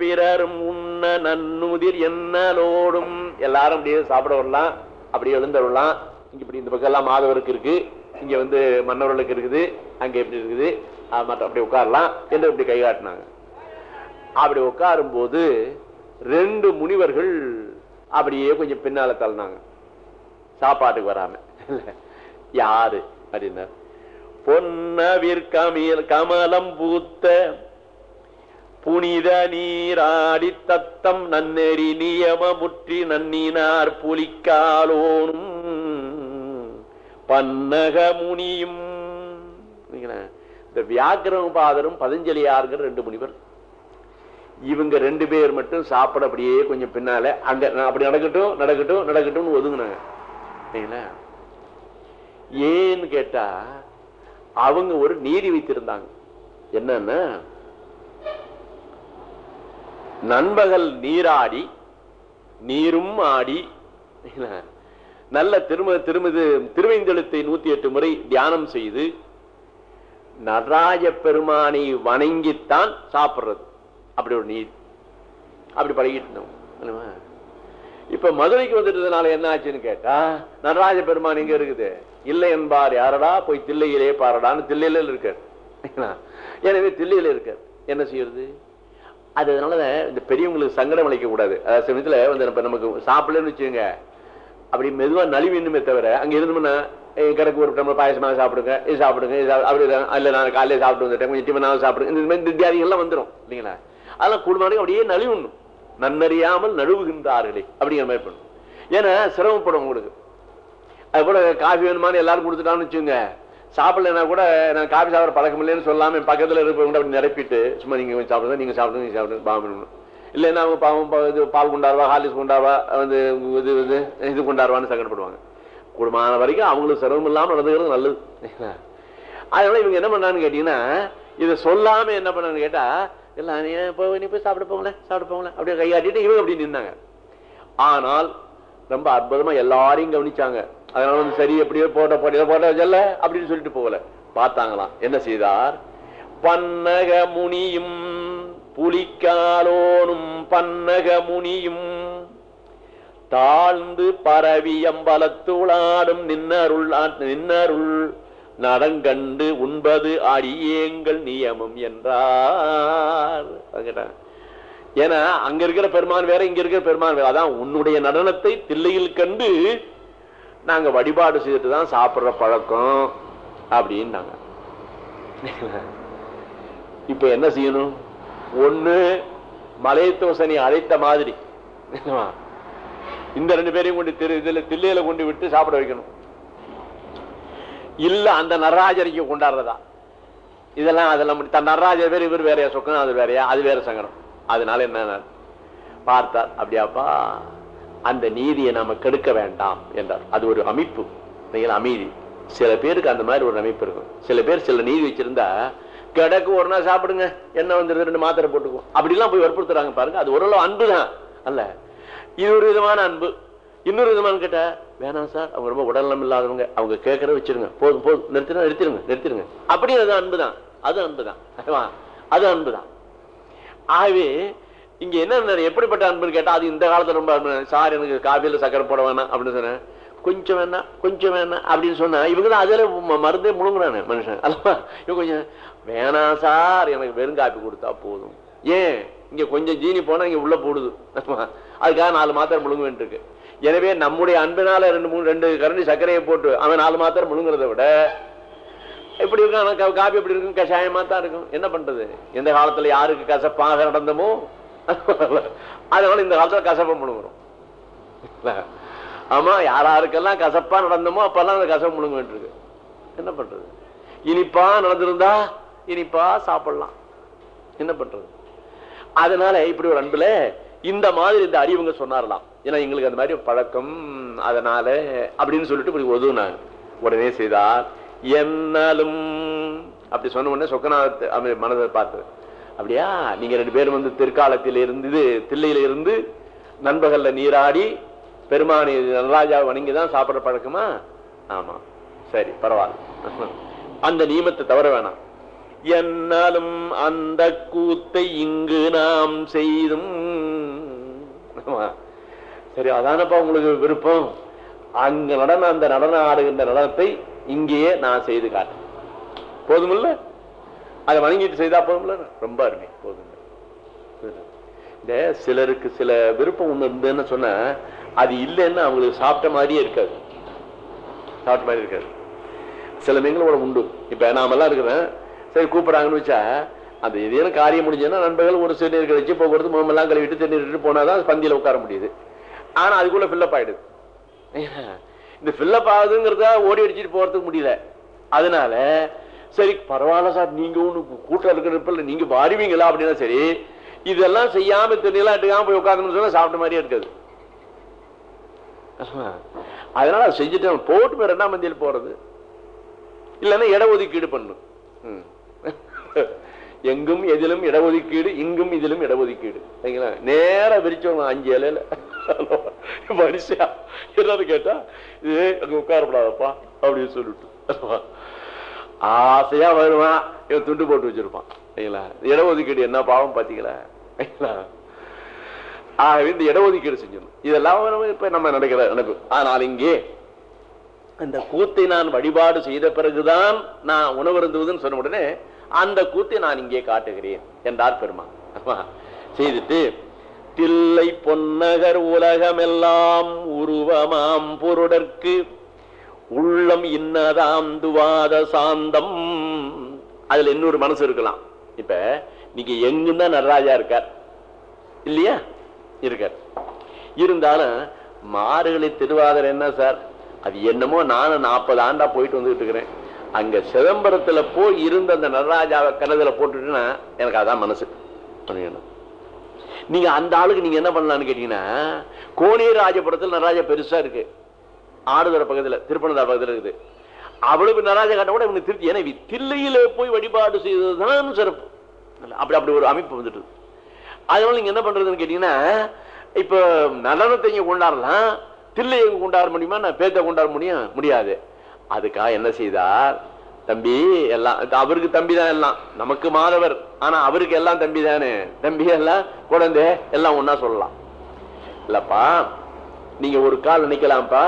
பிறரும் உண்ண நன்னுதிர் என்னலோடும் எல்லாரும் அப்படியே சாப்பிட வரலாம். அப்படியே எழுந்து வரலாம். இங்க இப்படி இந்த பக்கம் எல்லாம் மாதவருக்கு இருக்கு. இங்க வந்து மன்னவர்களுக்கு இருக்குது. அங்க எப்படி இருக்குது. மற்ற அப்படி உட்காரலாம். என்று இப்படி கை காட்டினாங்க. அப்படி உட்காரும் போது ரெண்டு முனிவர்கள் அப்படியே கொஞ்சம் பின்னால தள்ளினாங்க. சாப்பாட்டுக்கு வராம. யாரு? அப்படின்னா பொன்னவிர் கமலம் பூத்த புனித நீராடி தத்தம் நன்னெறி நியமமுற்றி நன்னினார் புலிக்காலோனும் பன்னக முனியும். இந்த வியாக்கிரம பாதரும் பதஞ்சலியாருங்கிற ரெண்டு முனிவர். இவங்க ரெண்டு பேர் மட்டும் சாப்பிட அப்படியே கொஞ்சம் பின்னால அங்க அப்படி நடக்கட்டும் நடக்கட்டும் நடக்கட்டும்னு ஒதுங்கினாங்க. சரிங்களா ஏன்னு கேட்டா அவங்க ஒரு நீதி வைத்திருந்தாங்க. என்னன்னா நண்பகல் நீராடி நீரும் ஆடி. நல்ல திரும திருமது திருவைந்தெழுத்தை நூத்தி எட்டு முறை தியானம் செய்து நடராஜ பெருமானை வணங்கித்தான் சாப்பிடுறது. அப்படி ஒரு நீர். அப்படி பழகிட்டு இருந்தோம். இப்ப மதுரைக்கு வந்துட்டதுனால என்ன ஆச்சுன்னு கேட்டா நடராஜ பெருமான் இங்க இருக்குது. இல்லை என்பார் யாரடா? போய் தில்லையிலே பாரடான்னு தில்லையில இருக்கார். எனவே தில்லையில இருக்கார். என்ன செய்யறது? அது அதனால இந்த பெரியவங்களுக்கு சங்கடம் அளிக்க கூடாது. அதாவது சமயத்தில் வந்து இப்போ நமக்கு சாப்பிடலன்னு வச்சுங்க அப்படி மெதுவாக நலிவு இன்னுமே தவிர அங்கே இருந்தோம்னா கிடக்கு ஒரு டம்ளர் பாயசமாக சாப்பிடுங்க இது சாப்பிடுங்க இது அப்படி தான். நான் காலையில சாப்பிட்டு வந்துட்டேன் கொஞ்சம் டிஃபனாக சாப்பிடுங்க. இந்த மாதிரி வித்தியாதிகள் எல்லாம் வந்துடும் இல்லைங்களா? அதெல்லாம் குடும்பம் அப்படியே நலிவுண்ணும் நன்னறியாமல் நழுவுகின்றார்களே அப்படிங்கிற மாதிரி பண்ணும். ஏன்னா சிரமப்படும் உங்களுக்கு. அது போல காஃபி வேணுமான்னு எல்லாரும் கொடுத்துட்டான்னு வச்சுங்க சாப்பிடலன்னா கூட நான் காஃபி சாப்பிட பழக்கம் இல்லைன்னு சொல்லாம என் பக்கத்துல இருப்பவங்க அப்படி நிரப்பிட்டு சும்மா நீங்க கொஞ்சம் சாப்பிடுங்க நீங்க சாப்பிடுங்க நீங்க சாப்பிடுங்க பாம்பு இல்லைன்னா அவங்க பாவம் பா- இது பால் கொண்டாடுவா ஹாலிஸ் கொண்டாடுவா வந்து இது இது இது கொண்டாடுவான்னு சங்கடப்படுவாங்க. குடும்பமான வரைக்கும் அவங்களுக்கு சிரமம் இல்லாமல் நடந்துக்கிறது நல்லது. அதனால இவங்க என்ன பண்ணான்னு கேட்டீங்கன்னா இதை சொல்லாம என்ன பண்ணான்னு கேட்டா எல்லாம் நீ போய் நீ போய் சாப்பிட போங்களேன் சாப்பிட போங்களேன். அப்படியே கையாட்டிட்டு இவங்க அப்படி நின்னாங்க. ஆனால் ரொம்ப அற்புதமா எல்லாரையும் கவனிச்சாங்க. அதனால வந்து சரி எப்படியோ போட்ட போட்ட போட்ட வச்சல அப்படின்னு சொல்லிட்டு போகல. பார்த்தாங்களாம். என்ன செய்தார்? பன்னக முனியும் புலிக்காலோனும் பன்னக முனியும் தாழ்ந்து பரவி அம்பலத்துளாடும் நின்னருள் ஆ- நின்னருள் நடங்கண்டு உண்பது அடியேங்கள் நியமம் என்றார். ஏன்னா அங்க இருக்கிற பெருமான் வேற இங்க இருக்கிற பெருமான் வேற. அதான் உன்னுடைய நடனத்தை தில்லையில் கண்டு நாங்க வழிபாடு செய்துட்டு தான் சாப்பிடுற பழக்கம் அப்படின்னாங்க இப்ப என்ன செய்யணும்? ஒண்ணு மலையத்தோசனை அழைத்த மாதிரி. இந்த ரெண்டு பேரையும் கொண்டு திரு இதுல தில்லையில கொண்டு விட்டு சாப்பிட வைக்கணும். இல்ல அந்த நடராஜரிக்கு கொண்டாடுறதா. இதெல்லாம் அதெல்லாம் தன் நடராஜர் பேர் இவர் வேறையா சொக்கணும் அது வேறையா அது வேற சங்கடம். அதனால என்ன? பார்த்தார். அப்படியாப்பா அந்த நீதியை நாம கெடுக்க வேண்டாம் என்றார். அது ஒரு அமைப்பு அமைதி. சில பேருக்கு அந்த மாதிரி ஒரு அமைப்பு இருக்கும். சில பேர் சில நீதி வச்சிருந்தா கிடக்கு ஒரு நாள் சாப்பிடுங்க என்ன வந்துருது ரெண்டு மாத்திரை போட்டுக்கும் அப்படிலாம் போய் வற்புறுத்துறாங்க பாருங்க. அது ஓரளவு அன்பு தான் அல்ல இது ஒரு விதமான அன்பு. இன்னொரு விதமான கேட்டா வேணாம் சார் அவங்க ரொம்ப உடல்நலம் இல்லாதவங்க. அவங்க கேட்கற வச்சிருங்க. போதும் போதும். நிறுத்தினா நிறுத்திடுங்க நிறுத்திடுங்க அப்படின்னு அது அன்பு தான் அது அன்பு தான் அது அன்பு தான் ஆகவே இங்க என்ன எப்படிப்பட்ட அன்புன்னு கேட்டா அது இந்த காலத்துல ரொம்ப அன்பு. சார் எனக்கு காபியில சக்கரை போட வேணாம் அப்படின்னு சொன்னேன். கொஞ்சம் வேணாம் கொஞ்சம் வேணாம் அப்படின்னு சொன்னா இவங்க தான் அதுல மருந்தே முழுங்குறானே மனுஷன். அல்லவா? இவங்க கொஞ்சம் வேணாம் சார் எனக்கு வெறும் காப்பி கொடுத்தா போதும். ஏன்? இங்க கொஞ்சம் ஜீனி போனா இங்க உள்ள போடுது. அதுக்காக நாலு மாத்திரை முழுங்க வேண்டியிருக்கு எனவே நம்முடைய அன்பினால ரெண்டு மூணு ரெண்டு கரண்டி சர்க்கரையை போட்டு அவன் நாலு மாத்திரை முழுங்குறத விட எப்படி இருக்கும் காப்பி எப்படி இருக்கும்? கஷாயமா தான் இருக்கும். என்ன பண்றது? எந்த காலத்துல யாருக்கு கசப்பாக நடந்தமோ அதனால இந்த காலத்துல கசப்பம் முழுங்குறோம். ஆமா யாராருக்கெல்லாம் கசப்பா நடந்தமோ அப்பெல்லாம் அந்த கசப்பு முழுங்க வேண்டியிருக்கு என்ன பண்றது? இனிப்பா நடந்திருந்தா இனிப்பா சாப்பிடலாம். என்ன பண்றது? அதனால இப்படி ஒரு அன்புல இந்த மாதிரி இந்த அறிவுங்க சொன்னாரலாம் ஏன்னா எங்களுக்கு அந்த மாதிரி பழக்கம் அதனால அப்படின்னு சொல்லிட்டு இப்படி உதவுனாங்க உடனே செய்தார் என்னாலும் அப்படி சொன்ன உடனே சொக்கநாத் அவன் மனதை பார்த்து அப்படியா? நீங்க ரெண்டு பேரும் வந்து திருக்காலத்தில் இருந்து தில்லையில இருந்து நண்பகல்ல நீராடி பெருமானி நடராஜா வணங்கி தான் சாப்பிடுற பழக்கமா? ஆமா. சரி பரவாயில்ல. அந்த நியமத்தை தவற வேணாம். என்னாலும் அந்த கூத்தை இங்கு நாம் செய்தும். சரி அதானப்பா உங்களுக்கு விருப்பம்? அங்க நடன அந்த நடனம் ஆடுகின்ற நடனத்தை இங்கேயே நான் செய்து காட்டேன் போதுமில்ல? அதை வணங்கிட்டு செய்தா போதும்ல? ரொம்ப அருமை. போதுங்க. இந்த சிலருக்கு சில விருப்பம் ஒன்று இருந்ததுன்னு சொன்னா அது இல்லைன்னு அவங்களுக்கு சாப்பிட்ட மாதிரியே இருக்காது. சாப்பிட்ட மாதிரி இருக்காது. சில மீன்களோட உண்டு. இப்போ நாமெல்லாம் இருக்கிறேன் சரி கூப்பிட்றாங்கன்னு வச்சா அந்த ஏதேனும் காரியம் முடிஞ்சதுன்னா நண்பர்கள் ஒரு சிறு வச்சு கழிச்சு போக்குவரத்து முகமெல்லாம் கழுவிட்டு தண்ணீர் போனால் தான் பந்தியில் உட்கார முடியுது. ஆனால் அதுக்குள்ளே ஃபில்லப் ஆகிடுது இந்த ஃபில்லப் ஆகுதுங்கிறத ஓடி அடிச்சுட்டு போகிறதுக்கு முடியல. அதனால சரி பரவாயில்ல சார் நீங்க ஒண்ணு கூட்டம் இருக்கிறப்ப நீங்க வருவீங்களா அப்படின்னா சரி இதெல்லாம் செய்யாம தண்ணியெல்லாம் எடுக்காம போய் உட்காந்து சொன்னா சாப்பிட்ட மாதிரியே இருக்காது. அதனால அதை செஞ்சுட்டு போட்டு போய் ரெண்டாம் மந்தியில் போறது? இல்லைன்னா இட ஒதுக்கீடு பண்ணும் எங்கும் எதிலும் இடஒதுக்கீடு இங்கும் இதிலும் இடஒதுக்கீடு. சரிங்களா? நேரா விரிச்சவங்க அஞ்சு இலையில. மனுஷா என்னன்னு கேட்டா இது அங்க உட்காரப்படாதப்பா அப்படின்னு சொல்லிட்டு. ஆசையா வருவான். இவன் துண்டு போட்டு வச்சிருப்பான். சரிங்களா இடஒதுக்கீடு என்ன பாவம் பாத்தீங்களா? ஆகவே இந்த இடஒதுக்கீடு செஞ்சிடும் இதெல்லாம் இப்ப நம்ம நடக்கிற நடக்கும் ஆனால் இங்கே அந்த கூத்தை நான் வழிபாடு செய்த பிறகுதான் நான் உணவருந்துவதுன்னு சொன்ன உடனே அந்த கூத்தை நான் இங்கே காட்டுகிறேன் என்றார் பெருமா ஆமா. செய்துட்டு தில்லை பொன்னகர் உலகமெல்லாம் உருவமாம் பொருடற்கு உள்ளம் இன்னதாந்துவாத சாந்தம். அதுல இன்னொரு மனசு இருக்கலாம். இப்ப நீங்க எங்குன்னா நடராஜா இருக்கார். இல்லையா? இருக்கார். இருந்தாலும் மாறுகளை திருவாதர் என்ன சார்? அது என்னமோ நானும் நாற்பது ஆண்டா போயிட்டு வந்துட்டு இருக்கிறேன். அங்க சிதம்பரத்துல போய் இருந்த அந்த நடராஜாவை கனதுல போட்டுட்டுன்னா எனக்கு அதான் மனசு. நீங்க அந்த ஆளுக்கு நீங்க என்ன பண்ணலாம்னு கேட்டீங்கன்னா கோனேர் ராஜபுரத்தில் நடராஜா பெருசா இருக்கு. ஆடுதுறை பகுதியில் திருப்பனந்தார் பக்கத்துல இருக்குது. அவ்வளவு நடராஜா காட்ட கூட இவனுக்கு திருப்தி. ஏன்னா இவன் தில்லையில போய் வழிபாடு செய்ததுதான் சிறப்பு. அப்படி அப்படி ஒரு அமைப்பு வந்துட்டு அதனால நீங்க என்ன பண்றதுன்னு கேட்டீங்கன்னா இப்ப நடனத்தை இங்க கொண்டாடலாம். தில்லை எங்க கொண்டாட முடியுமா? நான் பேத்த கொண்டாட முடியும் முடியாது. அதுக்காக என்ன செய்தார்? தம்பி எல்லாம் அவருக்கு தம்பி தான் எல்லாம். நமக்கு மாதவர். ஆனா அவருக்கு எல்லாம் தம்பி தானே. தம்பி எல்லாம் குழந்தை எல்லாம் ஒன்னா சொல்லலாம். இல்லப்பா நீங்க ஒரு கால் நினைக்கலாம்ப்பா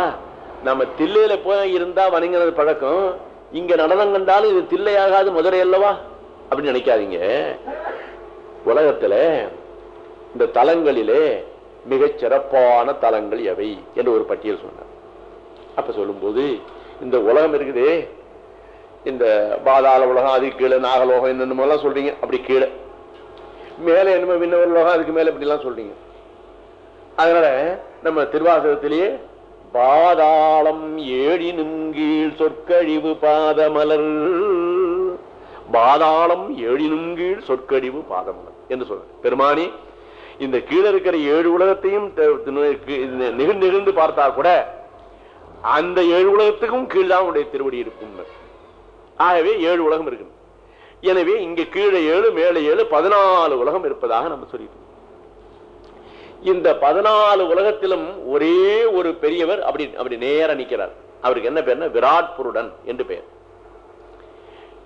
நம்ம தில்லையில போய் இருந்தா வணங்கினது பழக்கம். இங்க நடனம் கண்டாலும் இது தில்லையாகாது மதுரை அல்லவா? அப்படின்னு நினைக்காதீங்க. உலகத்துல இந்த தலங்களிலே மிகச் சிறப்பான தலங்கள் எவை என்று ஒரு பட்டியல் சொன்னார். அப்ப சொல்லும்போது இந்த உலகம் இருக்குதே. இந்த பாதாள உலகம் அதுக்கு கீழே நாகலோகம் என்னென்னமோலாம் சொல்றீங்க. அப்படி கீழே. மேலே என்னமோ விண்ணவர் லோகம் அதுக்கு மேலே இப்படிலாம் சொல்றீங்க. அதனால நம்ம திருவாசகத்திலேயே பாதாளம் ஏழி நுங்கீழ் சொற்கழிவு பாதமலர். பாதாளம் ஏழி நுங்கீழ் சொற்கழிவு பாதமலர் என்று சொல்ற பெருமானி இந்த கீழே இருக்கிற ஏழு உலகத்தையும் நிகழ்ந்து நிகழ்ந்து பார்த்தா கூட அந்த ஏழு உலகத்துக்கும் கீழ்தான் உடைய திருவடி இருக்கும். ஆகவே ஏழு உலகம் இருக்கு எனவே இங்க கீழே ஏழு மேலே ஏழு பதினாலு உலகம் இருப்பதாக நம்ம சொல்லிட்டு இந்த பதினாலு உலகத்திலும் ஒரே ஒரு பெரியவர் அப்படி அப்படி நேர நிக்கிறார். அவருக்கு என்ன பேர் விராட் புருடன் என்று பெயர்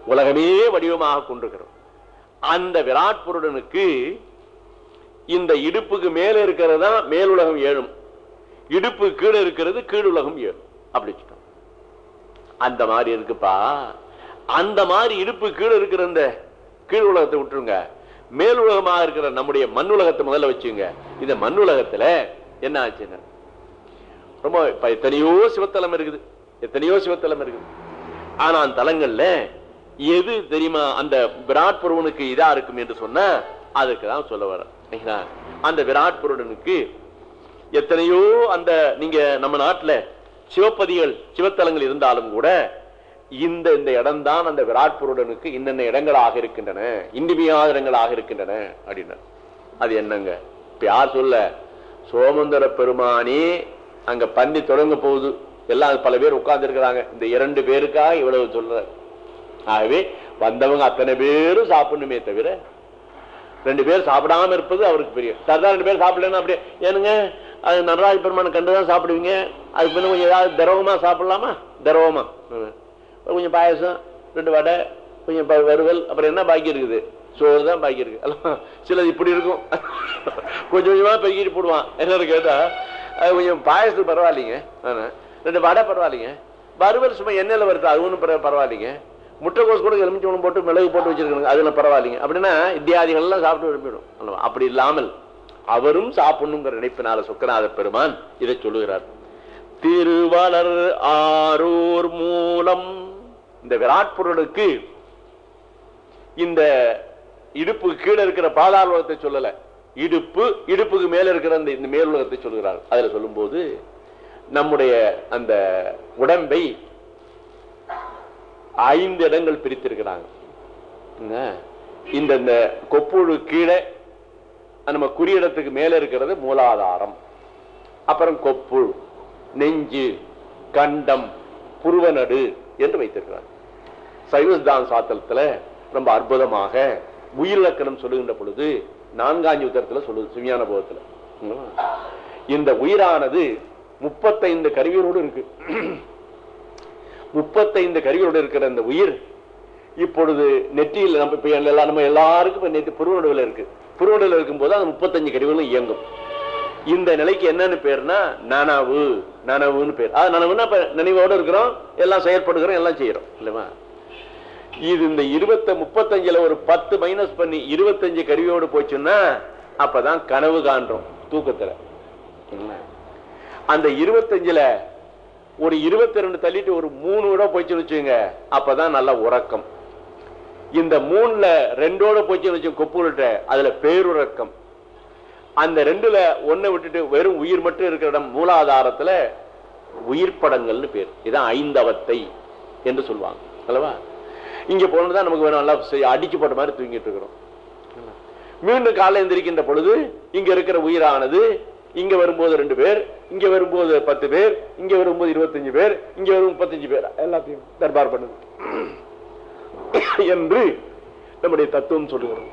உலகமே வடிவமாக கொண்டிருக்கிறோம் அந்த விராட் புருடனுக்கு இந்த இடுப்புக்கு மேல இருக்கிறது தான் மேலுலகம் ஏழும். இடுப்பு கீழே இருக்கிறது கீழுலகம் ஏழும் அப்படி அந்த மாதிரி இருக்குப்பா. அந்த மாதிரி இடுப்பு கீழே இருக்கிற இந்த கீழ் உலகத்தை விட்டுருங்க. மேல் உலகமாக இருக்கிற நம்முடைய மண் உலகத்தை முதல்ல வச்சுங்க. இந்த மண் உலகத்துல என்ன ஆச்சுன்னா ரொம்ப எத்தனையோ சிவத்தலம் இருக்குது. எத்தனையோ சிவத்தலம் இருக்குது. ஆனா அந்த தலங்கள்ல எது தெரியுமா? அந்த விராட் புருவனுக்கு இதா இருக்கும் என்று சொன்னா அதுக்கு தான் சொல்ல வர அந்த விராட் புருடனுக்கு எத்தனையோ அந்த நீங்க நம்ம நாட்டுல சிவப்பதிகள் சிவத்தலங்கள் இருந்தாலும் கூட இந்த இந்த இடம்தான் அந்த விராட் புருடனுக்கு இன்னென்ன இடங்களாக இருக்கின்றன? இனிமையான இடங்களாக இருக்கின்றன அப்படின்னா அது என்னங்க? இப்ப யார் சொல்ல? சோமந்தர பெருமானே அங்க பன்னி தொடங்க போகுது. எல்லாம் பல பேர் உட்கார்ந்து இருக்கிறாங்க இந்த இரண்டு பேருக்காக இவ்வளவு சொல்ற ஆகவே வந்தவங்க அத்தனை பேரும் சாப்பிடணுமே தவிர ரெண்டு பேர் சாப்பிடாம இருப்பது அவருக்கு பெரிய சரிதான் ரெண்டு பேர் சாப்பிடலன்னா அப்படியே ஏனுங்க அது நடராஜ பெருமானை கண்டுதான் சாப்பிடுவீங்க? அதுக்கு பின்ன கொஞ்சம் ஏதாவது திரவமா சாப்பிடலாமா? திரவமா. ம். கொஞ்சம் பாயசம் ரெண்டு வடை கொஞ்சம் ப- வறுவல் அப்புறம் என்ன பாக்கி இருக்குது? சோறு தான் பாக்கி இருக்கு. சிலது இப்படி இருக்கும். கொஞ்சம் கொஞ்சமா பெருக்கிட்டு போடுவான். என்னன்னு கேட்டா அது கொஞ்சம் பாயசத்துக்கு பரவாயில்லைங்க. ரெண்டு வடை பரவாயில்லைங்க. வறுவல் சும்மா எண்ணெயில் வருது அது ஒன்றும் பரவாயில்லைங்க. முட்டைக்கோஸ் கூட எலுமிச்சம்பழம் போட்டு மிளகு போட்டு வச்சிருக்காங்க அதுல பரவாயில்லைங்க. அப்படின்னா இத்தியாதிகள்லாம் சாப்பிட்டு விரும்பிடும் அல்லவா? அப்படி இல்லாமல் அவரும் சாப்பிடணுங்கிற நினைப்பினால சொக்கநாத பெருமான் இதை சொல்லுகிறார். திருவளர் ஆரூர் மூலம் இந்த விராட் பொருளுக்கு இந்த இடுப்பு கீழே இருக்கிற பாதாள உலகத்தை சொல்லல. இடுப்பு இடுப்புக்கு மேல இருக்கிற அந்த இந்த மேல் உலகத்தை சொல்கிறார். அதுல சொல்லும்போது நம்முடைய அந்த உடம்பை ஐந்து இடங்கள் பிரித்திருக்கிறாங்க. இந்த இந்த கொப்புழு கீழே நம்ம குறியிடத்துக்கு மேல இருக்கிறது மூலாதாரம். அப்புறம் கொப்புள் நெஞ்சு கண்டம் புருவநடு என்று வைத்திருக்கிறார். சைவஸ்தான் சாத்தலத்துல ரொம்ப அற்புதமாக உயிரிலக்கணம் சொல்லுகின்ற பொழுது நான்காஞ்சு உத்தரத்தில் சொல்லுது சுமியான போகத்துல. இந்த உயிரானது முப்பத்தைந்து கருவிகளோடு இருக்கு. முப்பத்தைந்து கருவியோடு இருக்கிற அந்த உயிர் இப்பொழுது நெற்றியில் நம்ம இப்ப எல்லா- நம்ம எல்லாருக்கும் இப்ப நெத்தி புருவநடுவில் இருக்கு. புருவநடுவில் இருக்கும்போது அந்த முப்பத்தஞ்சு கருவிகளும் இயங்கும். இந்த நிலைக்கு என்னன்னு பேர்னா நனவு நனவுன்னு பேர். அது நனவுன்னா இப்போ நினைவோடு இருக்கிறோம் எல்லாம் செயற்படுகிறோம் எல்லாம் செய்யறோம் இல்லைவா இது இந்த இருபத்த முப்பத்தஞ்சுல ஒரு பத்து மைனஸ் பண்ணி இருபத்தஞ்சு கருவியோடு போச்சுன்னா அப்பதான் கனவு காண்றோம் தூக்கத்துல. என்ன? அந்த இருபத்தஞ்சுல ஒரு இருபத்தி ரெண்டு தள்ளிட்டு ஒரு மூணு விட போச்சுன்னு வச்சுங்க அப்பதான் நல்ல உறக்கம். இந்த மூணுல ரெண்டோட போச்சுன்னு வச்சு கொப்புகிட்ட அதுல பேருறக்கம். அந்த ரெண்டுல ஒன்னை விட்டுட்டு வெறும் உயிர் மட்டும் இருக்கிற இடம் மூலாதாரத்துல உயிர் படங்கள்னு பேர். இதான் ஐந்தவத்தை என்று சொல்லுவாங்க. அல்லவா? இங்கே இங்க போனதுதான் நமக்கு வேணும். நல்லா செய்- அடிச்சு போட்ட மாதிரி தூங்கிட்டு இருக்கிறோம். மீண்டும் காலை எந்திரிக்கின்ற பொழுது இங்க இருக்கிற உயிரானது இங்க வரும்போது ரெண்டு பேர் இங்க வரும்போது பத்து பேர் இங்க வரும்போது இருபத்தஞ்சு பேர் இங்க வரும் முப்பத்தஞ்சு பேர். எல்லாத்தையும் தர்பார் பண்ணுது. என்று நம்முடைய தத்துவம் சொல்லுகிறோம்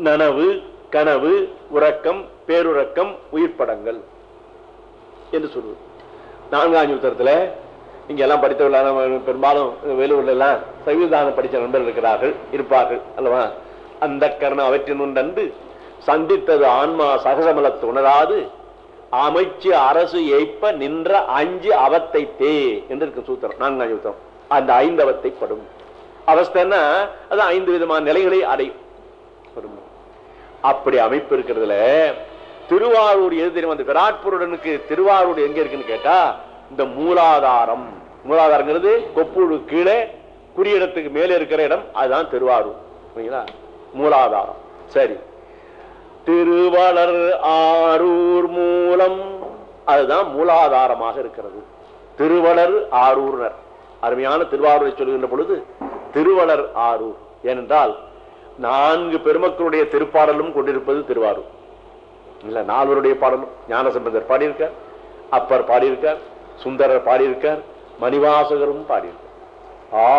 நனவு கனவு உறக்கம் பேருறக்கம் உயிர் படங்கள் என்று சொல்லுவது நான்காம் உத்தரத்துல இங்க எல்லாம் படித்தவர்களான பெரும்பாலும் வேலூர்ல எல்லாம் சைவதானம் படித்த நண்பர்கள் இருக்கிறார்கள் இருப்பார்கள் அல்லவா? அந்த கர்ணம் அவற்றின் சந்தித்தது ஆன்மா சகசமலத்து உணராது அமைச்சு அரசு ஏய்ப்ப நின்ற அஞ்சு அவத்தை தே என்று இருக்கு சூத்திரம் நான்காம் சூத்திரம். அந்த ஐந்து அவத்தை படும். அவஸ்தைன்னா அது ஐந்து விதமான நிலைகளை அடையும். அப்படி அமைப்பு இருக்கிறதுல திருவாரூர் எது தெரியும்? அந்த விராட்புருடனுக்கு திருவாரூர் எங்க இருக்குன்னு கேட்டா இந்த மூலாதாரம். மூலாதாரங்கிறது கொப்புழு கீழே குறியிடத்துக்கு மேலே இருக்கிற இடம் அதுதான் திருவாரூர். சரிங்களா மூலாதாரம். சரி. திருவளர் ஆரூர் மூலம் அதுதான் மூலாதாரமாக இருக்கிறது. திருவளர் ஆரூர்னர். அருமையான திருவாரூரை சொல்கின்ற பொழுது திருவளர் ஆரூர். ஏனென்றால் நான்கு பெருமக்களுடைய திருப்பாடலும் கொண்டிருப்பது திருவாரூர். இல்ல நால்வருடைய பாடலும் ஞானசம்பந்தர் பாடியிருக்கார் அப்பர் பாடியிருக்கார் சுந்தரர் பாடியிருக்கார் மணிவாசகரும் பாடியிருக்கார்.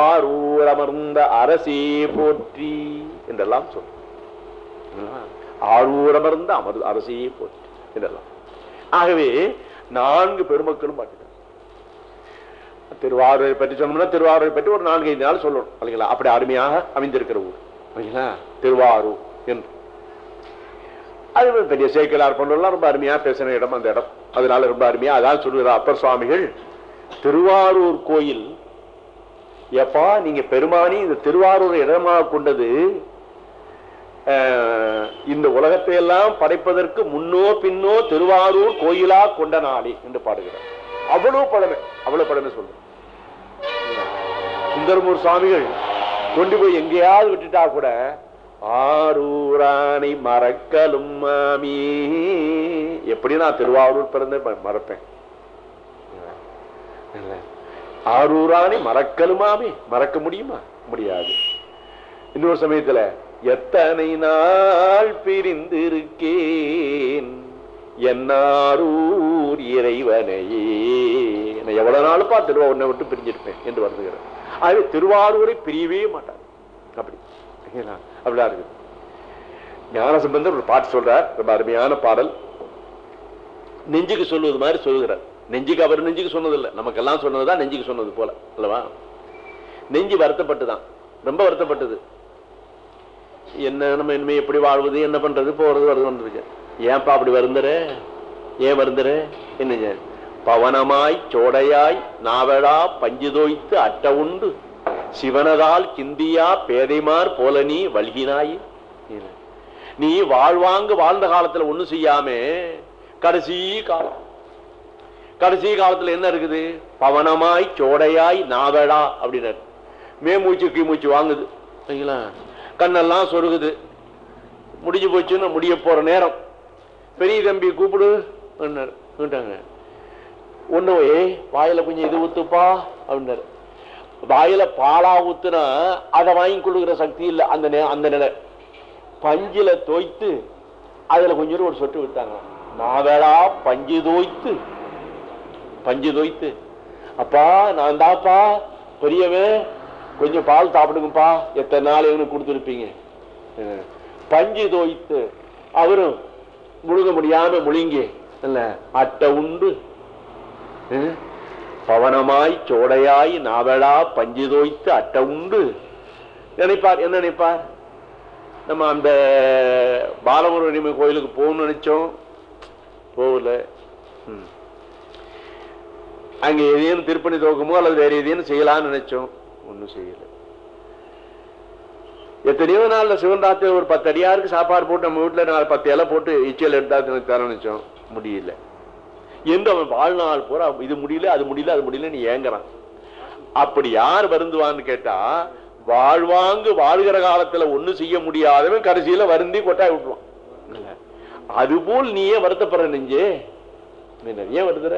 ஆரூர் அமர்ந்த அரசே போற்றி என்றெல்லாம் சொல். ஆரூர் அமர்ந்த அமர் அரசே போற்றி என்றெல்லாம். ஆகவே நான்கு பெருமக்களும் பாடினார் திருவாரூரை பற்றி சொன்னோம்னா திருவாரூரை பற்றி ஒரு நான்கு ஐந்து நாள் சொல்லணும். இல்லைங்களா? அப்படி அருமையாக அமைந்திருக்கிற ஊர். இல்லைங்களா? திருவாரூர் என்று. அது பெரிய சேக்கலார் பண்ணலாம் ரொம்ப அருமையா பேசின இடம் அந்த இடம். அதனால ரொம்ப அருமையா அதான் சொல்லுகிறார் அப்பர் சுவாமிகள் திருவாரூர் கோயில் எப்பா நீங்க பெருமானி இந்த திருவாரூர் இடமாக கொண்டது இந்த உலகத்தை எல்லாம் படைப்பதற்கு முன்னோ பின்னோ திருவாரூர் கோயிலா கொண்ட நாளே என்று பாடுகிறார். அவ்வளவு பழமை அவ்வளவு பழமை சொல்லு சுந்தரமூர் சுவாமிகள் கொண்டு போய் எங்கேயாவது விட்டுட்டா கூட ஆரூராணி மறக்கலும் மாமி. எப்படி நான் திருவாரூர் பிறந்த மறப்பேன். ஆரூராணி ஆரூரானை மறக்கலுமாமே மறக்க முடியுமா? முடியாது. இன்னொரு சமயத்துல எத்தனை நாள் பிரிந்திருக்கேன்? என்னாரூர் இறைவனையே நான் எவ்வளவு நாளுப்பா திருவாரூர் விட்டு பிரிஞ்சிருப்பேன் என்று வருதுகிறேன் ஆகவே திருவாரூரை பிரியவே மாட்டார். அப்படி. சரிங்களா? அப்படிதான் இருக்குது ஞானசம்பந்தர் ஒரு பாட்டு சொல்றார் ரொம்ப அருமையான பாடல். நெஞ்சுக்கு சொல்லுவது மாதிரி சொல்லுகிறார். நெஞ்சுக்கு அவர் நெஞ்சுக்கு சொன்னதில்லை. நமக்கெல்லாம் சொன்னதுதான் நெஞ்சுக்கு சொன்னது போல. அல்லவா? நெஞ்சு வருத்தப்பட்டுதான். ரொம்ப வருத்தப்பட்டது. என்ன நம்ம இனிமே எப்படி வாழ்வது என்ன பண்றது போறது வருது வந்துருக்கு ஏன்பா அப்படி வருந்துற? ஏன் வருந்துற? என்ன பவனமாய் சோடையாய் நாவடா பஞ்சு தோய்த்து அட்டை உண்டு. சிவனதால் கிந்தியா பேதைமார் போல நீ வல்கினாய். நீ வாழ்வாங்கு வாழ்ந்த காலத்துல ஒண்ணும் செய்யாம கடைசி காலம். கடைசி காலத்துல என்ன இருக்குது? பவனமாய் சோடையாய் நாதடா அப்படின்னாரு. மேமூச்சு கீமூச்சு வாங்குது. சரிங்களா? கண்ணெல்லாம் சொருகுது. முடிஞ்சு போச்சுன்னு முடிய போற நேரம். பெரிய தம்பி கூப்பிடு கேட்டாங்க. ஒண்ணு ஏ வாயில கொஞ்சம் இது ஊத்துப்பா அப்படின்னாரு. வாயில பாலா ஊத்துனா அதை வாங்கி கொடுக்குற சக்தி இல்லை. அந்த நே- அந்த நிலை. பஞ்சில தோய்த்து அதுல கொஞ்சம் ஒரு சொட்டு விட்டாங்க. நாவடா பஞ்சு தோய்த்து. பஞ்சு தோய்த்து. அப்பா நான் தாப்பா பெரியவன் கொஞ்சம் பால் சாப்பிடுங்கப்பா. எத்தனை நாள் இவனுக்கு கொடுத்துருப்பீங்க? பஞ்சு தோய்த்து. அவரும் முழுங்க முடியாம முழுங்கி இல்ல அட்டை உண்டு. பவனமாய் சோடையாய் நாவலா பஞ்சு தோய்த்து அட்டை உண்டு நினைப்பார் என்ன நினைப்பார்? நம்ம அந்த பாலமுருகனிமை கோயிலுக்கு போகணும்னு நினைச்சோம். போகல. ம். எதையும் திருப்பணி தோக்கமோ அல்லது வேற எதையும் செய்யலாம்னு நினைச்சோம். ஒன்றும் செய்யல. எத்தனையோ நாளில் சிவன் ராத்திரி ஒரு பத்து அடியாருக்கு சாப்பாடு போட்டு நம்ம வீட்டில் நாலு பத்து இலை போட்டு இச்சல் எடுத்தா எனக்கு தர நினைச்சோம். முடியல. என்று அவன் வாழ்நாள் பூரா இது முடியல அது முடியல அது முடியலன்னு ஏங்குறான். அப்படி யார் வருந்துவான்னு கேட்டா வாழ்வாங்கு வாழ்கிற காலத்துல ஒண்ணு செய்ய முடியாதவன் கடைசியில வருந்தி கொட்டாய் விட்டுருவான். அதுபோல் நீயே வருத்தப்படுற நெஞ்சே. என்ன, ஏன் வருதுற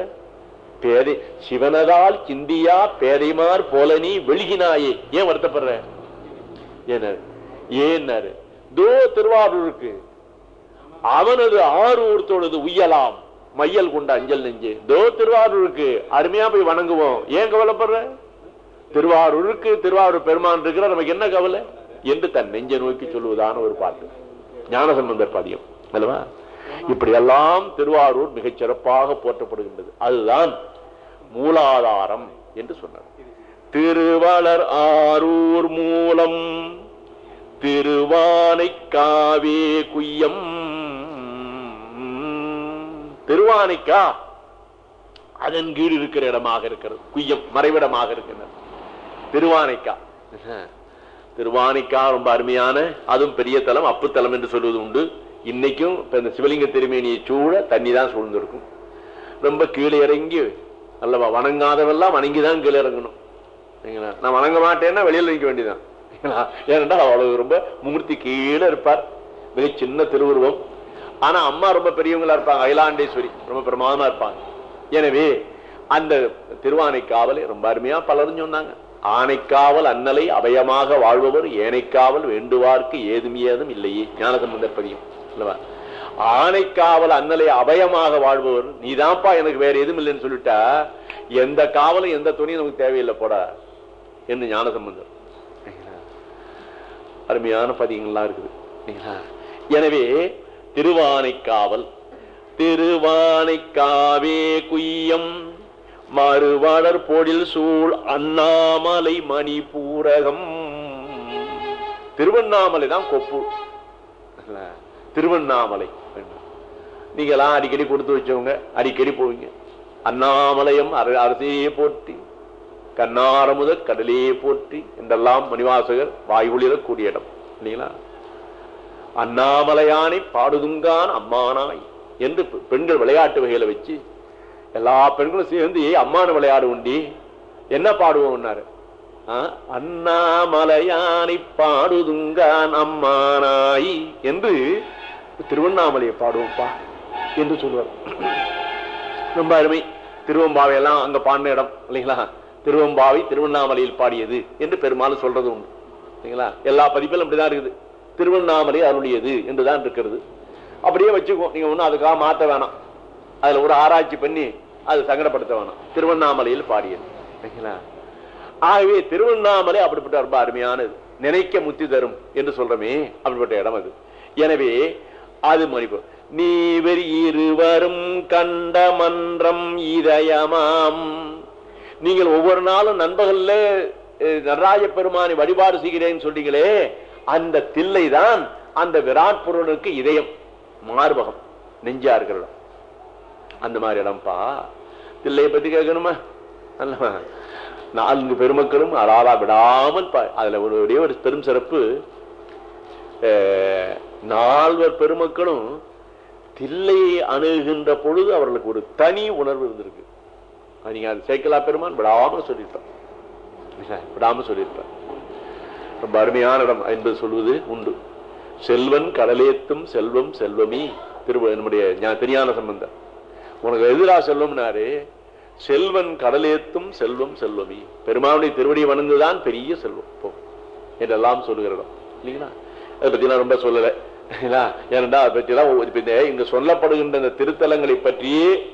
பேதை சிவனதால் சிந்தியா பேதைமார் போல நீ வெளுகினாயே ஏன் வருத்தப்படுற? ஏன்னாரு ஏன்னாரு? தோ திருவாரூருக்கு. அவனது ஆரூர் தொழுது உய்யலாம். மையல் கொண்ட அஞ்சல் நெஞ்சு. தோ திருவாரூருக்கு அருமையா போய் வணங்குவோம். ஏன் கவலைப்படுற? திருவாரூருக்கு திருவாரூர் பெருமான் இருக்கிற நமக்கு என்ன கவலை? என்று தன் நெஞ்சை நோக்கி சொல்லுவதான ஒரு பாட்டு. ஞானசம்பந்தர் பதியம் அல்லவா? இப்படியெல்லாம் திருவாரூர் மிகச் சிறப்பாக போற்றப்படுகின்றது. அதுதான் மூலாதாரம் என்று சொன்னார். திருவளர் ஆரூர் மூலம் திருவானைக்காவே குய்யம் திருவானைக்கா அதன் கீழ் இருக்கிற இடமாக இருக்கிறது. குய்யம் மறைவிடமாக இருக்கின்றது. திருவானைக்கா திருவானைக்கா ரொம்ப அருமையான அதுவும் பெரிய தலம் அப்பு தலம் என்று சொல்வது உண்டு. இன்னைக்கும் இப்ப இந்த சிவலிங்க திருமேனியை சூழ தண்ணி தான் சூழ்ந்திருக்கும். ரொம்ப கீழே இறங்கி அல்லவா வணங்காதவெல்லாம் வணங்கிதான் கீழே இறங்கணும்? நான் வணங்க மாட்டேன்னா வெளியில நிற்க வேண்டியதான்? ஏனென்றால் அவ்வளவு ரொம்ப மூர்த்தி கீழே இருப்பார். மிக சின்ன திருவுருவம். ஆனா அம்மா ரொம்ப பெரியவங்களா இருப்பாங்க அயலாண்டேஸ்வரி ரொம்ப பிரமாதமா இருப்பாங்க. எனவே அந்த திருவானைக்காவலை ரொம்ப அருமையா பலரும் சொன்னாங்க. ஆனைக்காவல் அன்னலை அபயமாக வாழ்பவர் ஏனைக்காவல் வேண்டுவார்க்கு ஏதும் ஏதும் இல்லையே ஞானசம்பந்தர் பதியம் அல்லவா? ஆனைக்காவல் அன்னலை அபயமாக வாழ்பவர் நீதான்ப்பா எனக்கு வேற எதுவும் இல்லைன்னு சொல்லிட்டா எந்த காவலும் எந்த துணியும் நமக்கு தேவையில்லை போடா என்று ஞானசம்பந்தர். அருமையான பதியங்கள்லாம் இருக்குது சரிங்களா? எனவே திருவானைக்காவல் திருவானைக்காவே குய்யம். மறுவளர் பொழில் சூழ் அண்ணாமலை மணிபூரகம். திருவண்ணாமலை தான் கொப்பு. திருவண்ணாமலை. நீங்களாம் அடிக்கடி கொடுத்து வச்சவங்க அடிக்கடி போவீங்க. அண்ணாமலையம் அர- அரசையே போற்றி கண்ணாரமுத கடலையே போற்றி என்றெல்லாம் மணிவாசகர் வாய்வொழியில கூடிய இடம். இல்லைங்களா? அண்ணாமலையானை பாடுதுங்கான் அம்மானாய் என்று பெண்கள் விளையாட்டு வகையில வச்சு எல்லா பெண்களும் சேர்ந்து அம்மான விளையாடு உண்டி என்ன பாடுவோம்னாரு அண்ணாமலையானை பாடுதுங்கான் அம்மானாய் என்று திருவண்ணாமலையை பாடுவோம்ப்பா என்று சொல்லுவார். ரொம்ப அருமை. திருவம்பாவை எல்லாம் அங்க பாடின இடம் இல்லைங்களா? திருவம்பாவை திருவண்ணாமலையில் பாடியது என்று பெருமாள் சொல்றது உண்டு சரிங்களா எல்லா பதிப்பிலும் அப்படிதான் இருக்குது. திருவண்ணாமலை அருளியது என்றுதான் இருக்கிறது. அப்படியே வச்சுக்கோ நீங்க ஒன்றும் அதுக்காக மாற்ற வேணாம். அதுல ஒரு ஆராய்ச்சி பண்ணி அது சங்கடப்படுத்த வேணாம். திருவண்ணாமலையில் பாடியது. சரிங்களா? ஆகவே திருவண்ணாமலை அப்படிப்பட்ட ரொம்ப அருமையானது. நினைக்க முத்தி தரும் என்று சொல்றமே அப்படிப்பட்ட இடம் அது. எனவே அது மறிப்பு நீவர் இருவரும் கண்ட மன்றம் இதயமாம். நீங்கள் ஒவ்வொரு நாளும் நண்பகல்ல நடராஜ பெருமானை வழிபாடு செய்கிறேன்னு சொல்றீங்களே அந்த தில்லை தான் அந்த விராட் புருவனுக்கு இதயம். மார்பகம். நெஞ்சா இருக்கிற இடம் அந்த மாதிரி இடம்ப்பா தில்லையை பத்தி கேட்கணுமா? அல்லவா? நான்கு பெருமக்களும் அலாலா விடாமல் பா- அதுல ஒரு ஒரே ஒரு பெரும் சிறப்பு. நால்வர் பெருமக்களும் தில்லையை அணுகுகின்ற பொழுது அவர்களுக்கு ஒரு தனி உணர்வு இருந்திருக்கு. அது நீங்க அது சேக்கலா பெருமான். விடாம சொல்லியிருப்பான் விடாமல் விடாம சொல்லியிருப்பார் ரொம்ப அருமையான இடம். என்பது சொல்வது உண்டு. செல்வன் கடலேத்தும் செல்வம் செல்வமி. திருவ நம்முடைய ஞா- சம்பந்தம். உனக்கு எதிரா செல்வம்னாரு செல்வன் கடலேத்தும் செல்வம் செல்வமி. பெருமானுடைய திருவடி வணங்குதான் பெரிய செல்வம். போ. என்றெல்லாம் சொல்லுகிற இடம். இல்லைங்களா? அதை பத்தி நான் ரொம்ப சொல்லலை. இல்லைங்களா? அதை பற்றி இங்கு சொல்லப்படுகின்ற இந்த திருத்தலங்களை பற்றியே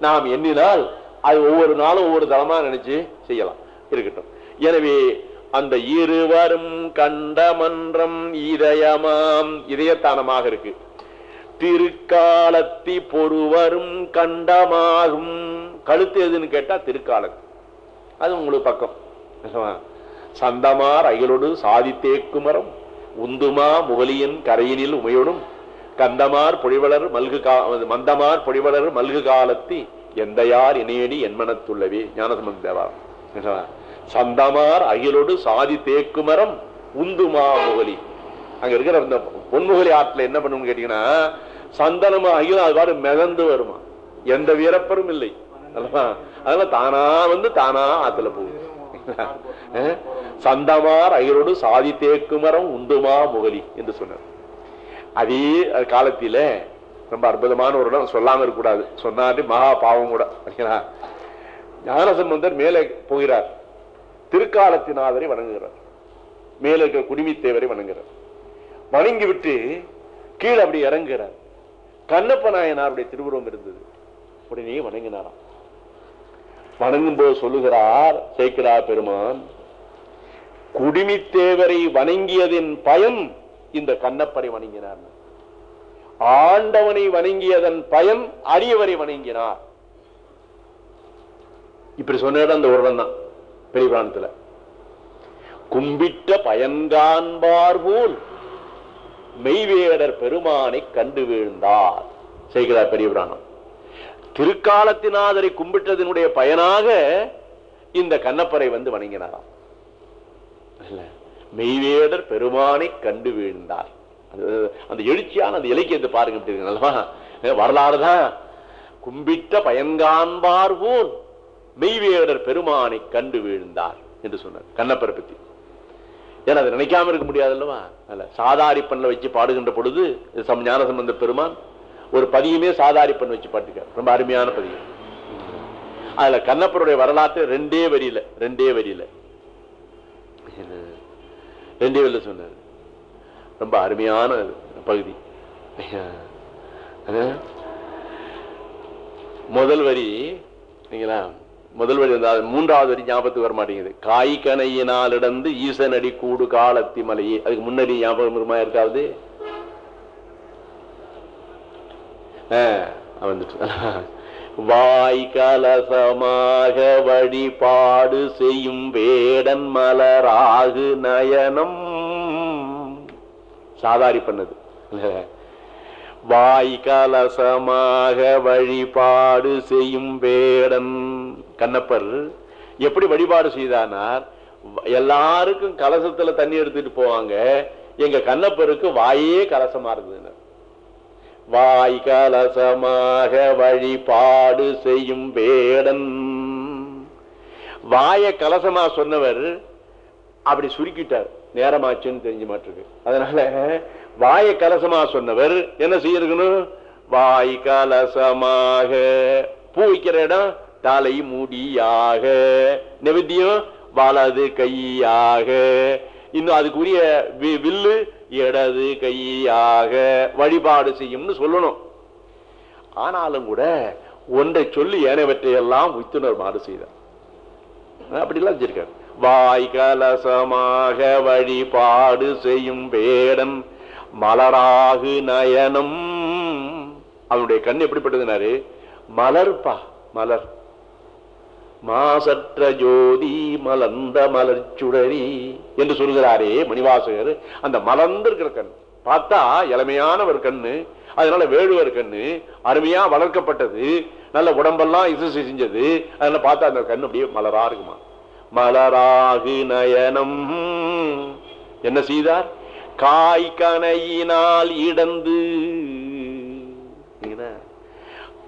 நாம் எண்ணினால் அது ஒவ்வொரு நாளும் ஒவ்வொரு தளமாக நினைச்சு செய்யலாம். இருக்கட்டும். எனவே அந்த இருவரும் கண்ட மன்றம் இதயமாம் இதயத்தானமாக இருக்கு. திருக்காலத்தி பொறுவரும் கண்டமாகும். கழுத்து எதுன்னு கேட்டா திருக்காலத்து. அது உங்களுக்கு பக்கம். சந்தமார் அயலோடு சாதித்தேக்குமரம் உந்துமா முகலியின் கரையினில் உமையோடும் கந்தமார் பொழிவளர் மல்கு மந்தமார் பொழிவளர் மல்கு காலத்தி எந்தையார் இணையடி என்மனத்துள்ளவே ஞானசம்பந்த தேவா. அல்லவா? சந்தமார் அகிலோடு சாதி தேக்குமரம் உந்துமா முகலி. அங்க இருக்கிற அந்த பொன்முகலி ஆற்றுல என்ன பண்ணும் கேட்டீங்கன்னா சந்தனமா அகிலம் அது பாரு மிதந்து வருமா? எந்த வீரப்பரும் இல்லை. அதெல்லாம் தானா வந்து தானா ஆத்துல போகுது. சந்தமார் அகிலோடு சாதி தேக்குமரம் உந்துமா முகலி என்று சொன்னார். அதே காலத்தில ரொம்ப அற்புதமான ஒரு இடம் சொல்லாம இருக்கக்கூடாது. சொன்னாரு மகா பாவம் கூட. ஞானசம்பந்தர் மேலே போகிறார். திருக்காலத்தினாதரை வணங்குகிறார். மேல இருக்கிற குடிமித்தேவரை வணங்குகிறார். வணங்கி விட்டு கீழே அப்படி இறங்குகிறார். கண்ணப்ப நாயனாருடைய திருவுருவம் இருந்தது. உடனே வணங்கினாராம். வணங்கும் போது சொல்லுகிறார் சேக்கிரா பெருமான் குடிமித்தேவரை வணங்கியதின் பயன் இந்த கண்ணப்பரை வணங்கினார். ஆண்டவனை வணங்கியதன் பயன் அரியவரை வணங்கினார். இப்படி சொன்ன இடம் அந்த ஒரு தான் பெரியபுராணத்துல கும்பிட்ட பயன்காண்பார் போல் மெய்வேடர் பெருமானை கண்டு வீழ்ந்தார். செய்கிறார் பெரியபுராணம் திருக்காலத்தினாதரை கும்பிட்டதனுடைய பயனாக இந்த கண்ணப்பரை வந்து வணங்கினாராம். மெய்வேடர் பெருமானை கண்டு வீழ்ந்தார். அந்த எழுச்சியான அந்த இலக்கியத்தை பாருங்க அல்லவா? வரலாறு தான். கும்பிட்ட பயன்காண்பார் போல் மெய்வேடர் பெருமானை கண்டு வீழ்ந்தார் என்று சொன்னார். கண்ணப்பரை பத்தி. ஏன்னா அதை நினைக்காம இருக்க முடியாது அல்லவா அல்ல சாதாரிப்பன்ல வச்சு பாடுகின்ற பொழுது சம் ஞான சம்பந்த பெருமான் ஒரு பதியுமே சாதாரிப்பன் வச்சு பாட்டுக்கார் ரொம்ப அருமையான பதியம் அதுல கண்ணப்பருடைய வரலாற்று ரெண்டே வரியில ரெண்டே வரியில. ரெண்டே வரியில சொன்னார். ரொம்ப அருமையான பகுதி. முதல் வரி சரிங்களா முதல் வரி வந்தால் மூன்றாவது வரி ஞாபகத்துக்கு வர மாட்டேங்குது. காய் கனையினால் இடந்து ஈசனடி கூடு காலத்தி மலையே அதுக்கு முன்னாடி ஞாபகம் வருமா இருக்காது ஆஹ், வாய் கலசமாக வழிபாடு செய்யும் வேடன் மலராகு நயனம். சாதாரி பண்ணது வாய்கலசமாக வழிபாடு செய்யும் வேடன். கண்ணப்பர் எப்படி வழிபாடு செய்தானார்? எல்லாருக்கும் கலசத்துல தண்ணி எடுத்துட்டு போவாங்க. எங்க கண்ணப்பருக்கு வாயே கலசமா இருந்ததுன்னு. வாய் கலசமாக வழிபாடு செய்யும் வேடன். வாய கலசமா சொன்னவர் அப்படி சுருக்கிட்டார். நேரமாச்சுன்னு தெரிஞ்ச மாட்டிருக்கு. அதனால வாய கலசமா சொன்னவர் என்ன செய்யிருக்கணும் வாய் கலசமாக. பூ வைக்கிற இடம் தலை முடியாக. நெவேத்தியம் வலது கையாக. இன்னும் அதுக்குரிய வி- வில்லு இடது கையாக. வழிபாடு செய்யும்னு சொல்லணும். ஆனாலும் கூட ஒன்றை சொல்லி ஏனையவற்றை எல்லாம் உய்த்துணர் செய்தார். அப்படிலாம் வச்சிருக்காரு வாய் கலசமாக வழிபாடு செய்யும் வேடன் மலராகு நயனம். அவனுடைய கண் எப்படிப்பட்டதுனாரு? மலர்ப்பா மலர். மாசற்ற ஜோதி மலர்ந்த மலர் சுடரி என்று சொல்கிறாரே மணிவாசகர். அந்த மலர்ந்திருக்கிற கண் பார்த்தா இளமையான ஒரு கண்ணு அதனால வேடுவர் கண்ணு அருமையா வளர்க்கப்பட்டது நல்ல உடம்பெல்லாம் இது செஞ்சது அதனால பார்த்தா அந்த கண் அப்படியே மலரா இருக்குமா? மலராகு நயனம். என்ன செய்தார்? காய் கனையினால் இடந்து. என்ன?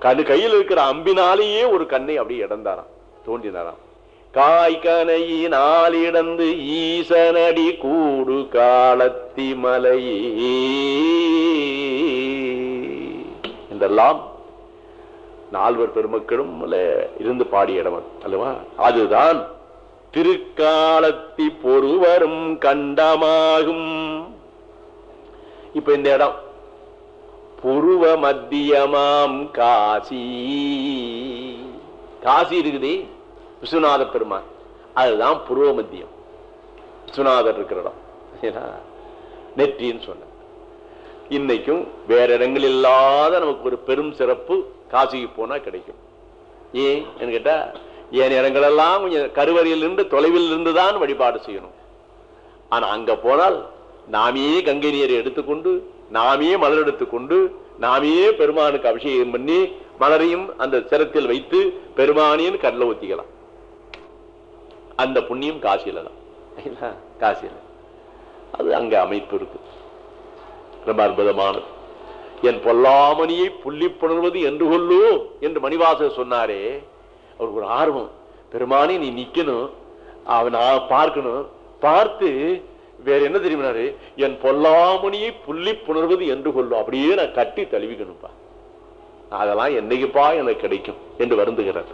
கண்ணு கையில் இருக்கிற அம்பினாலேயே ஒரு கண்ணை அப்படி இடந்தாராம் தோன்றினாராம். காய் கனையினால் இடந்து ஈசனடி கூடு காலத்தி மலையே என்றெல்லாம் நால்வர் பெருமக்களும் இருந்து பாடிய இடம் அல்லவா? அதுதான் திருக்காலத்தி பொறுவரும் கண்டமாகும். இப்ப இந்த இடம். புருவ மத்தியமாம் காசி. காசி இருக்குதே விஸ்வநாத பெருமான். அதுதான் புருவ மத்தியம். விஸ்வநாதர் இருக்கிற இடம். ஏன்னா, நெற்றின்னு சொன்ன இன்னைக்கும் வேற இடங்கள் இல்லாத நமக்கு ஒரு பெரும் சிறப்பு காசிக்கு போனா கிடைக்கும். ஏன்? கேட்டா ஏன் இடங்களெல்லாம் கொஞ்சம் கருவறையிலிருந்து தொலைவில் இருந்து தான் வழிபாடு செய்யணும். ஆனா அங்க போனால் நாமே கங்கை நீரை எடுத்துக்கொண்டு நாமே மலர் எடுத்துக்கொண்டு நாமே பெருமானுக்கு அபிஷேகம் பண்ணி மலரையும் அந்த சிரத்தில் வைத்து பெருமானியின் கடல ஊத்திக்கலாம். அந்த புண்ணியம் காசியில தான். காசியில. அது அங்க அமைப்பு இருக்கு. ரொம்ப அற்புதமானது. என் பொல்லாமணியை புள்ளி புணர்வது என்று கொள்ளு என்று மணிவாசர் சொன்னாரே. அவருக்கு ஒரு ஆர்வம். பெருமானி நீ நிக்கணும். அவன் பார்க்கணும். பார்த்து வேற என்ன தெரியுமாரு என் பொல்லாமணியை புள்ளி புணர்வது என்று கொள்ளும் அப்படியே நான் கட்டி தழுவிக்கணும்ப்பா அதெல்லாம் என்னைக்குப்பா எனக்கு கிடைக்கும் என்று வருந்துகிறார்.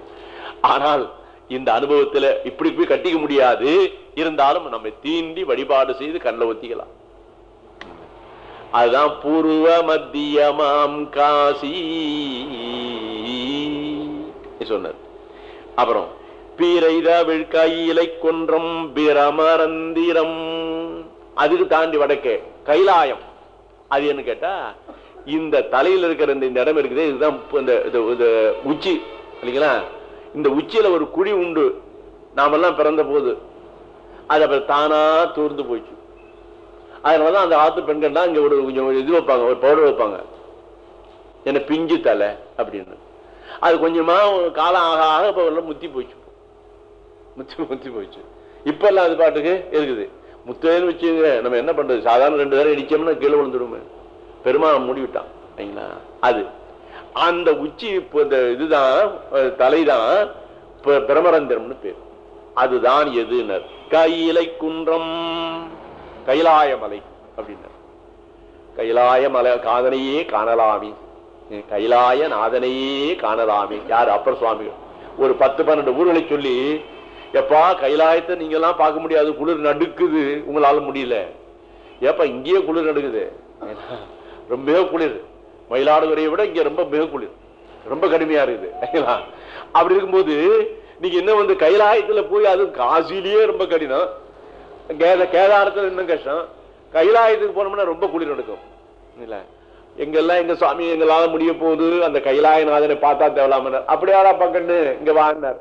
ஆனால் இந்த அனுபவத்துல இப்படி போய் கட்டிக்க முடியாது. இருந்தாலும் நம்ம தீண்டி வழிபாடு செய்து கண்ணில் ஒத்திக்கலாம். அதுதான் பூர்வ மத்தியமாம் காசி. சொன்னார் அப்புறம் பீரைதவிழ் கையிலை கொன்றம் பிரமரந்திரம். அதுக்கு தாண்டி வடக்கே கைலாயம். அது என்ன கேட்டா இந்த தலையில் இருக்கிற இந்த இடம் இருக்குது இதுதான் இந்த இது- இது உச்சி இல்லைங்களா? இந்த உச்சியில ஒரு குழி உண்டு. நாமெல்லாம் பிறந்த போது அது அப்புறம் தானா தூர்ந்து போச்சு அதனாலதான் அந்த ஆத்து பெண்கள்லாம் இங்க ஒரு கொஞ்சம் இது வைப்பாங்க ஒரு பவுடர் வைப்பாங்க. என்ன பிஞ்சு தலை அப்படின்னு. அது கொஞ்சமா காலம் ஆக ஆக இப்ப முத்தி போச்சு முத்தி முத்தி போச்சு இப்ப எல்லாம் அது பாட்டுக்கு இருக்குது. முத்தேன்னு வச்சுங்க நம்ம என்ன பண்றது? சாதாரண ரெண்டு தரம் இடிச்சோம்னா கீழே விழுந்துடுமே. பெருமான் மூடிவிட்டான் சரிங்களா அது. அந்த உச்சி இந்த இதுதான் தலைதான் பிரமரந்திரம்னு பேர். அதுதான் எதுனர்? கையிலை குன்றம். கைலாயமலை அப்படின்னர். அப்படின்னார் காதனையே காணலாமே. கைலாய நாதனையே காணலாமே. யார்? அப்பர் சுவாமிகள். ஒரு பத்து பன்னெண்டு ஊர்களை சொல்லி எப்பா கைலாயத்தை நீங்கெல்லாம் பார்க்க முடியாது குளிர் நடுக்குது. உங்களால முடியல. ஏப்பா இங்கேயே குளிர் நடுக்குது ரொம்ப குளிர். மயிலாடுதுறையை விட இங்க ரொம்ப மிக குளிர். ரொம்ப கடுமையா இருக்குது. அப்படி இருக்கும்போது நீங்க என்ன வந்து கைலாயத்துல போய் அது காசிலேயே ரொம்ப கடினம். கேத கேதாரத்தில் இன்னும் கஷ்டம். கைலாயத்துக்கு போனோம்னா ரொம்ப குளிர் நடக்கும். இல்லை? எங்கெல்லாம் எங்க சுவாமி எங்களால முடிய போகுது அந்த கைலாயநாதனை பார்த்தா தேவலாமனர். அப்படியாரா பக்கன்னு இங்க வாங்கினார்.